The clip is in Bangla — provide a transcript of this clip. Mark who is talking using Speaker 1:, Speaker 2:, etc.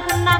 Speaker 1: వాడకున్నా